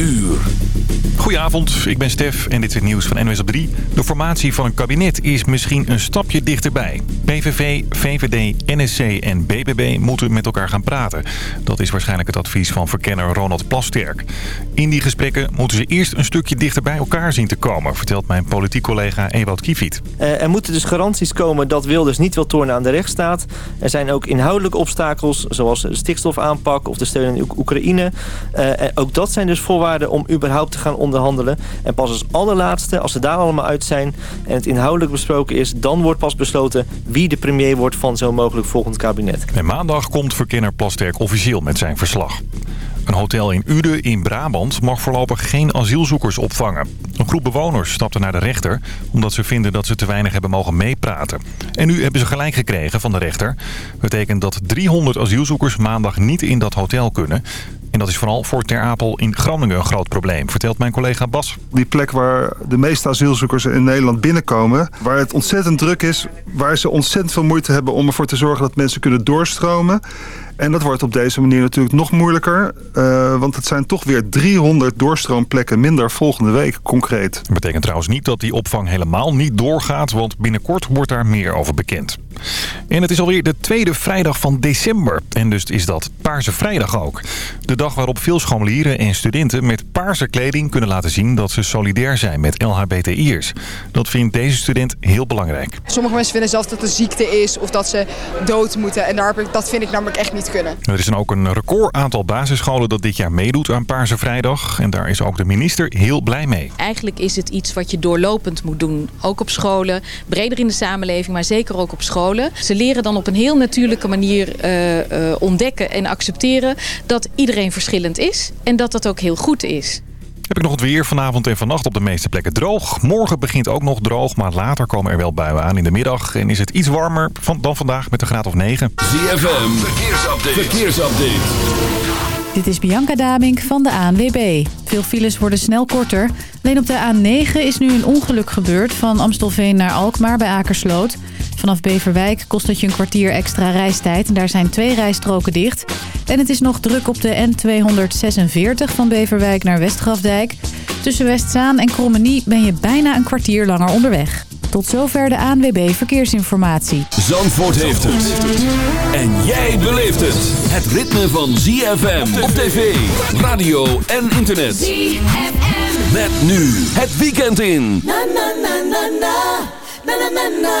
uur. Goedenavond, ik ben Stef en dit is het nieuws van NWS op 3. De formatie van een kabinet is misschien een stapje dichterbij. PVV, VVD, NSC en BBB moeten met elkaar gaan praten. Dat is waarschijnlijk het advies van verkenner Ronald Plasterk. In die gesprekken moeten ze eerst een stukje dichter bij elkaar zien te komen... vertelt mijn politiek collega Ewout Kiefiet. Uh, er moeten dus garanties komen dat Wilders niet wil tornen aan de rechtsstaat. Er zijn ook inhoudelijke obstakels, zoals de stikstofaanpak of de steun aan Oekraïne. Uh, ook dat zijn dus voorwaarden om überhaupt te gaan onderhandelen. En pas als allerlaatste, als ze daar allemaal uit zijn en het inhoudelijk besproken is... dan wordt pas besloten wie de premier wordt van zo'n mogelijk volgend kabinet. En maandag komt verkenner Plasterk officieel met zijn verslag. Een hotel in Uden in Brabant mag voorlopig geen asielzoekers opvangen. Een groep bewoners stapte naar de rechter omdat ze vinden dat ze te weinig hebben mogen meepraten. En nu hebben ze gelijk gekregen van de rechter. Dat betekent dat 300 asielzoekers maandag niet in dat hotel kunnen. En dat is vooral voor Ter Apel in Groningen een groot probleem, vertelt mijn collega Bas. Die plek waar de meeste asielzoekers in Nederland binnenkomen, waar het ontzettend druk is, waar ze ontzettend veel moeite hebben om ervoor te zorgen dat mensen kunnen doorstromen. En dat wordt op deze manier natuurlijk nog moeilijker. Uh, want het zijn toch weer 300 doorstroomplekken minder volgende week concreet. Dat betekent trouwens niet dat die opvang helemaal niet doorgaat. Want binnenkort wordt daar meer over bekend. En het is alweer de tweede vrijdag van december. En dus is dat Paarse Vrijdag ook. De dag waarop veel scholieren en studenten met paarse kleding kunnen laten zien dat ze solidair zijn met LHBTI'ers. Dat vindt deze student heel belangrijk. Sommige mensen vinden zelfs dat het een ziekte is of dat ze dood moeten. En daar heb ik, dat vind ik namelijk echt niet kunnen. Er is dan ook een record aantal basisscholen dat dit jaar meedoet aan Paarse Vrijdag. En daar is ook de minister heel blij mee. Eigenlijk is het iets wat je doorlopend moet doen. Ook op scholen, breder in de samenleving, maar zeker ook op scholen. Ze leren dan op een heel natuurlijke manier uh, uh, ontdekken en accepteren dat iedereen verschillend is. En dat dat ook heel goed is. Heb ik nog het weer vanavond en vannacht op de meeste plekken droog. Morgen begint ook nog droog, maar later komen er wel buien aan in de middag. En is het iets warmer dan vandaag met een graad of 9. ZFM, verkeersupdate. verkeersupdate. Dit is Bianca Damink van de ANWB. Veel files worden snel korter. Alleen op de A9 is nu een ongeluk gebeurd van Amstelveen naar Alkmaar bij Akersloot. Vanaf Beverwijk kost het je een kwartier extra reistijd en daar zijn twee rijstroken dicht. En het is nog druk op de N246 van Beverwijk naar Westgrafdijk. Tussen Westzaan en Krommenie ben je bijna een kwartier langer onderweg. Tot zover de ANWB Verkeersinformatie. Zandvoort heeft het. En jij beleeft het. Het ritme van ZFM op tv, radio en internet. ZFM. Met nu het weekend in. Na, na, na, na, na. Na na na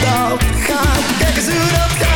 dat gaat, kijk eens hoe dat gaat.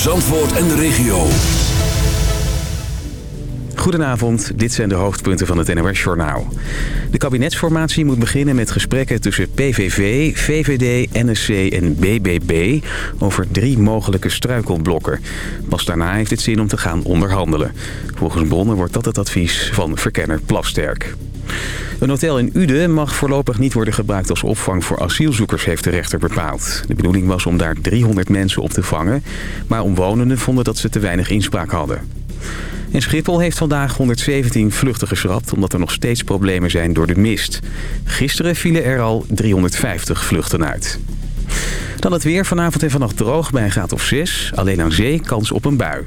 Zandvoort en de regio. Goedenavond, dit zijn de hoofdpunten van het NOS-journaal. De kabinetsformatie moet beginnen met gesprekken tussen PVV, VVD, NSC en BBB... over drie mogelijke struikelblokken. Pas daarna heeft het zin om te gaan onderhandelen. Volgens bronnen wordt dat het advies van verkenner Plasterk. Een hotel in Uden mag voorlopig niet worden gebruikt als opvang voor asielzoekers, heeft de rechter bepaald. De bedoeling was om daar 300 mensen op te vangen, maar omwonenden vonden dat ze te weinig inspraak hadden. En Schiphol heeft vandaag 117 vluchten geschrapt omdat er nog steeds problemen zijn door de mist. Gisteren vielen er al 350 vluchten uit. Dan het weer. Vanavond en vannacht droog bij een graad of 6. Alleen aan zee kans op een bui.